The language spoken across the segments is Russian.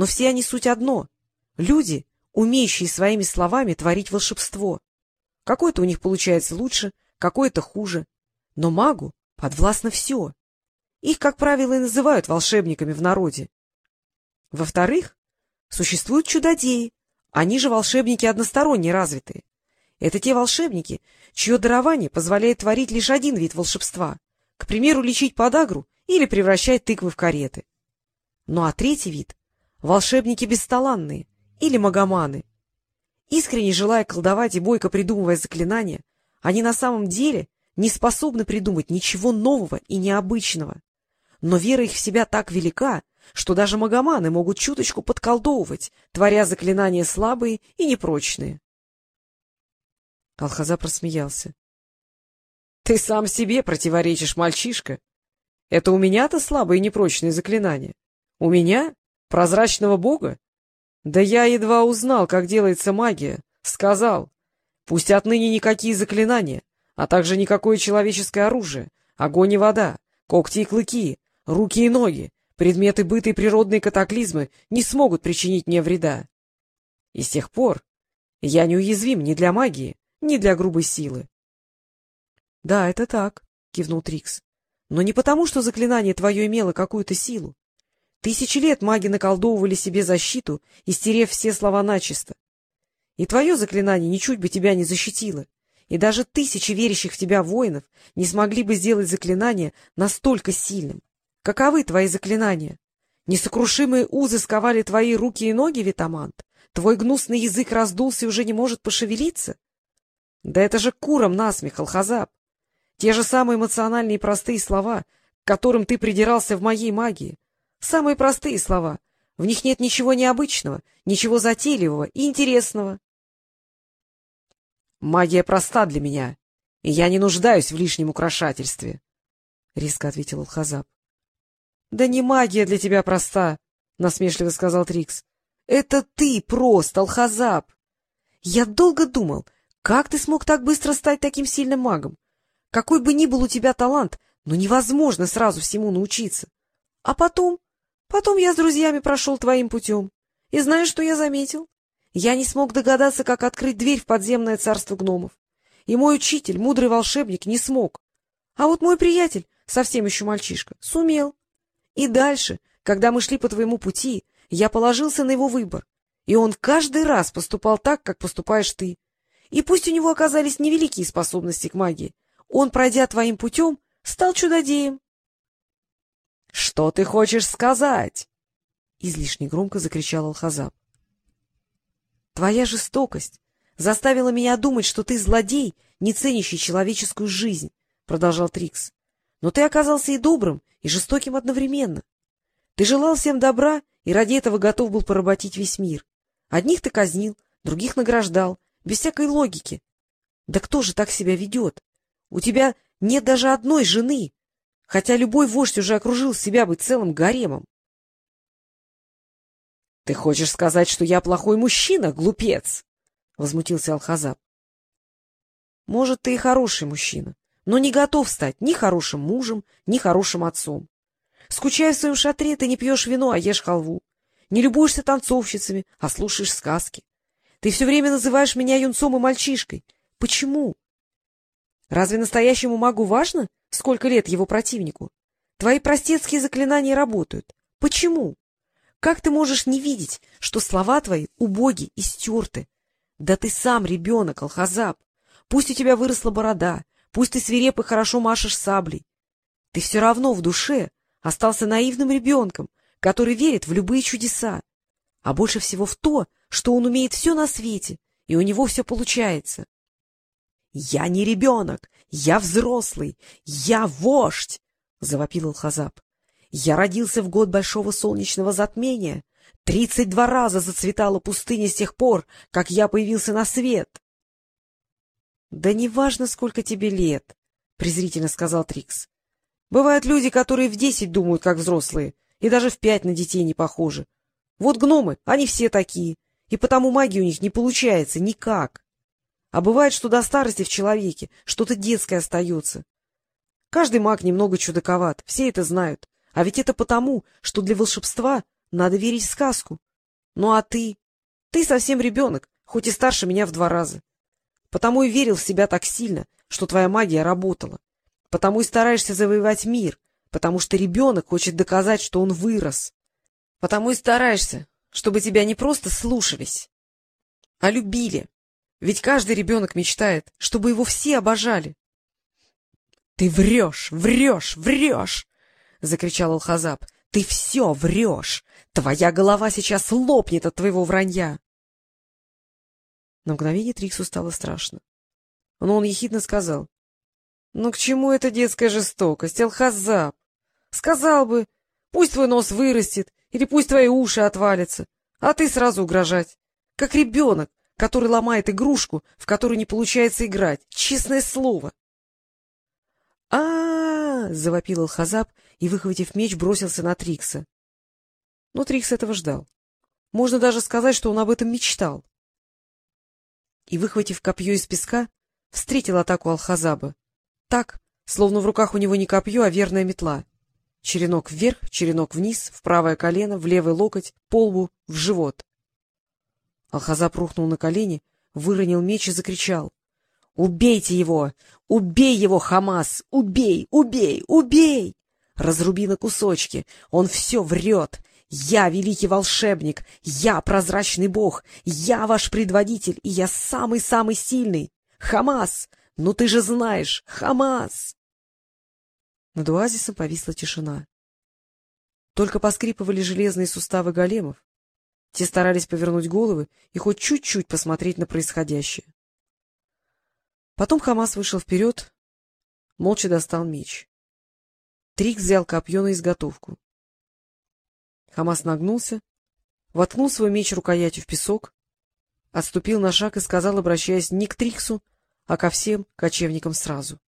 но все они суть одно — люди, умеющие своими словами творить волшебство. Какое-то у них получается лучше, какое-то хуже. Но магу подвластно все. Их, как правило, и называют волшебниками в народе. Во-вторых, существуют чудодеи, они же волшебники односторонне развитые. Это те волшебники, чье дарование позволяет творить лишь один вид волшебства, к примеру, лечить подагру или превращать тыквы в кареты. Ну а третий вид — волшебники бесталанные или магоманы. Искренне желая колдовать и бойко придумывая заклинания, они на самом деле не способны придумать ничего нового и необычного. Но вера их в себя так велика, что даже магоманы могут чуточку подколдовывать, творя заклинания слабые и непрочные. Алхаза просмеялся. — Ты сам себе противоречишь, мальчишка. Это у меня-то слабые и непрочные заклинания. У меня? Прозрачного бога? Да я едва узнал, как делается магия. Сказал. Пусть отныне никакие заклинания, а также никакое человеческое оружие, огонь и вода, когти и клыки, руки и ноги, предметы быта и природные катаклизмы не смогут причинить мне вреда. И с тех пор я неуязвим ни для магии, ни для грубой силы. — Да, это так, — кивнул Трикс. — Но не потому, что заклинание твое имело какую-то силу. Тысячи лет маги наколдовывали себе защиту, истерев все слова начисто. И твое заклинание ничуть бы тебя не защитило, и даже тысячи верящих в тебя воинов не смогли бы сделать заклинание настолько сильным. Каковы твои заклинания? Несокрушимые узы сковали твои руки и ноги, Витамант? Твой гнусный язык раздулся и уже не может пошевелиться? Да это же куром насмех, Алхазаб. Те же самые эмоциональные и простые слова, к которым ты придирался в моей магии. Самые простые слова. В них нет ничего необычного, ничего затейливого и интересного. Магия проста для меня, и я не нуждаюсь в лишнем украшательстве, — резко ответил Алхазаб. — Да не магия для тебя проста, — насмешливо сказал Трикс. — Это ты прост, Алхазаб. Я долго думал, как ты смог так быстро стать таким сильным магом? Какой бы ни был у тебя талант, но невозможно сразу всему научиться. А потом... Потом я с друзьями прошел твоим путем. И знаешь, что я заметил? Я не смог догадаться, как открыть дверь в подземное царство гномов. И мой учитель, мудрый волшебник, не смог. А вот мой приятель, совсем еще мальчишка, сумел. И дальше, когда мы шли по твоему пути, я положился на его выбор. И он каждый раз поступал так, как поступаешь ты. И пусть у него оказались невеликие способности к магии, он, пройдя твоим путем, стал чудодеем. — Что ты хочешь сказать? — излишне громко закричал Алхазаб. — Твоя жестокость заставила меня думать, что ты злодей, не ценящий человеческую жизнь, — продолжал Трикс. — Но ты оказался и добрым, и жестоким одновременно. Ты желал всем добра и ради этого готов был поработить весь мир. Одних ты казнил, других награждал, без всякой логики. Да кто же так себя ведет? У тебя нет даже одной жены, хотя любой вождь уже окружил себя быть целым гаремом. — Ты хочешь сказать, что я плохой мужчина, глупец? — возмутился Алхазаб. — Может, ты и хороший мужчина, но не готов стать ни хорошим мужем, ни хорошим отцом. Скучая в своем шатре, ты не пьешь вино, а ешь халву. Не любуешься танцовщицами, а слушаешь сказки. Ты все время называешь меня юнцом и мальчишкой. Почему? Разве настоящему магу важно, сколько лет его противнику? Твои простецкие заклинания работают. Почему? Как ты можешь не видеть, что слова твои убоги и стерты? Да ты сам ребенок, Алхазаб. Пусть у тебя выросла борода, пусть ты свиреп и хорошо машешь саблей. Ты все равно в душе остался наивным ребенком, который верит в любые чудеса, а больше всего в то, что он умеет все на свете, и у него все получается. — Я не ребенок, я взрослый, я вождь! — завопил Алхазаб. — Я родился в год большого солнечного затмения. Тридцать два раза зацветала пустыня с тех пор, как я появился на свет. — Да неважно, сколько тебе лет, — презрительно сказал Трикс. — Бывают люди, которые в десять думают, как взрослые, и даже в пять на детей не похожи. Вот гномы, они все такие и потому магия у них не получается никак. А бывает, что до старости в человеке что-то детское остается. Каждый маг немного чудаковат, все это знают. А ведь это потому, что для волшебства надо верить в сказку, Ну а ты? Ты совсем ребенок, хоть и старше меня в два раза. Потому и верил в себя так сильно, что твоя магия работала. Потому и стараешься завоевать мир, потому что ребенок хочет доказать, что он вырос. Потому и стараешься, чтобы тебя не просто слушались, а любили. Ведь каждый ребенок мечтает, чтобы его все обожали. — Ты врешь, врешь, врешь! — закричал Алхазаб. — Ты все врешь! Твоя голова сейчас лопнет от твоего вранья! На мгновение Триксу стало страшно. Но он ехидно сказал. — Ну к чему эта детская жестокость, Алхазаб? Сказал бы, пусть твой нос вырастет, или пусть твои уши отвалятся, а ты сразу угрожать. Как ребенок, который ломает игрушку, в которую не получается играть. Честное слово. а, завопил Алхазаб и, выхватив меч, бросился на Трикса. Но Трикс этого ждал. Можно даже сказать, что он об этом мечтал. И, выхватив копье из песка, встретил атаку Алхазаба. Так, словно в руках у него не копье, а верная метла. Черенок вверх, черенок вниз, в правое колено, в левый локоть, по лбу, в живот. Алхазап рухнул на колени, выронил меч и закричал. — Убейте его! Убей его, Хамас! Убей! Убей! Убей! Разруби на кусочки! Он все врет! Я великий волшебник! Я прозрачный бог! Я ваш предводитель, и я самый-самый сильный! Хамас! Ну ты же знаешь! Хамас! Над оазисом повисла тишина. Только поскрипывали железные суставы големов. Те старались повернуть головы и хоть чуть-чуть посмотреть на происходящее. Потом Хамас вышел вперед, молча достал меч. Трик взял копье на изготовку. Хамас нагнулся, воткнул свой меч рукоятью в песок, отступил на шаг и сказал, обращаясь не к Триксу, а ко всем кочевникам сразу.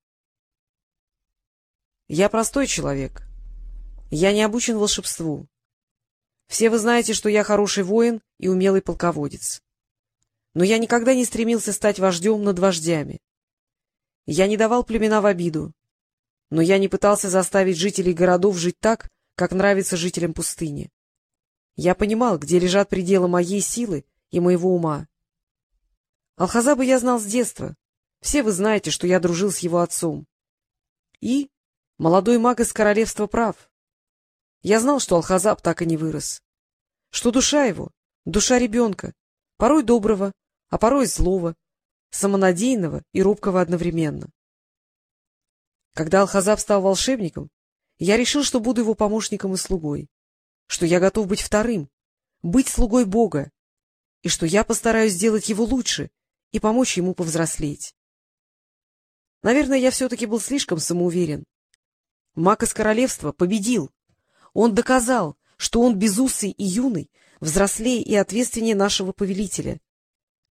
Я простой человек. Я не обучен волшебству. Все вы знаете, что я хороший воин и умелый полководец. Но я никогда не стремился стать вождем над вождями. Я не давал племена в обиду, но я не пытался заставить жителей городов жить так, как нравится жителям пустыни. Я понимал, где лежат пределы моей силы и моего ума. Алхазаба я знал с детства. Все вы знаете, что я дружил с его отцом. И Молодой маг из королевства прав. Я знал, что Алхазаб так и не вырос. Что душа его — душа ребенка, порой доброго, а порой злого, самонадеянного и робкого одновременно. Когда Алхазаб стал волшебником, я решил, что буду его помощником и слугой, что я готов быть вторым, быть слугой Бога, и что я постараюсь сделать его лучше и помочь ему повзрослеть. Наверное, я все-таки был слишком самоуверен, Маг из королевства победил. Он доказал, что он безусый и юный, взрослее и ответственнее нашего повелителя.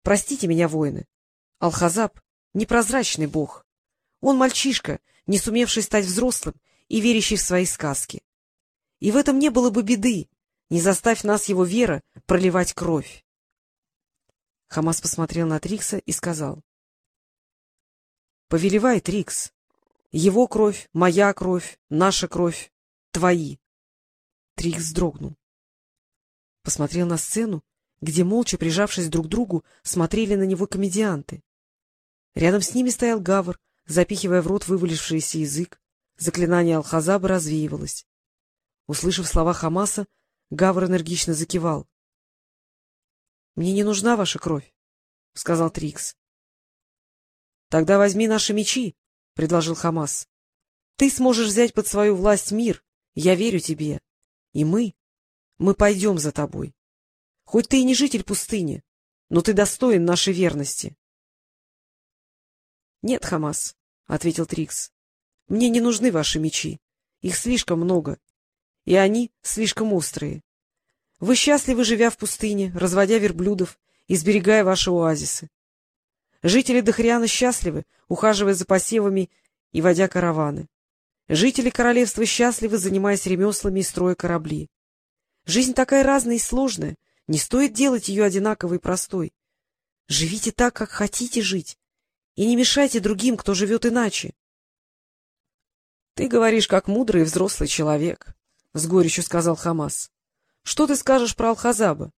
Простите меня, воины. Алхазаб — непрозрачный бог. Он мальчишка, не сумевший стать взрослым и верящий в свои сказки. И в этом не было бы беды, не заставь нас его вера проливать кровь. Хамас посмотрел на Трикса и сказал. — Повелевай, Трикс. Его кровь, моя кровь, наша кровь, твои. Трикс вздрогнул. Посмотрел на сцену, где, молча прижавшись друг к другу, смотрели на него комедианты. Рядом с ними стоял Гавр, запихивая в рот вывалившийся язык. Заклинание Алхазаба развеивалось. Услышав слова Хамаса, Гавр энергично закивал. — Мне не нужна ваша кровь, — сказал Трикс. — Тогда возьми наши мечи, — предложил Хамас. — Ты сможешь взять под свою власть мир, я верю тебе. И мы, мы пойдем за тобой. Хоть ты и не житель пустыни, но ты достоин нашей верности. — Нет, Хамас, — ответил Трикс, — мне не нужны ваши мечи. Их слишком много, и они слишком острые. Вы счастливы, живя в пустыне, разводя верблюдов и сберегая ваши оазисы. Жители Дохриана счастливы, ухаживая за посевами и водя караваны. Жители королевства счастливы, занимаясь ремеслами и строя корабли. Жизнь такая разная и сложная, не стоит делать ее одинаковой и простой. Живите так, как хотите жить, и не мешайте другим, кто живет иначе. — Ты говоришь, как мудрый и взрослый человек, — с горечью сказал Хамас. — Что ты скажешь про Алхазаба?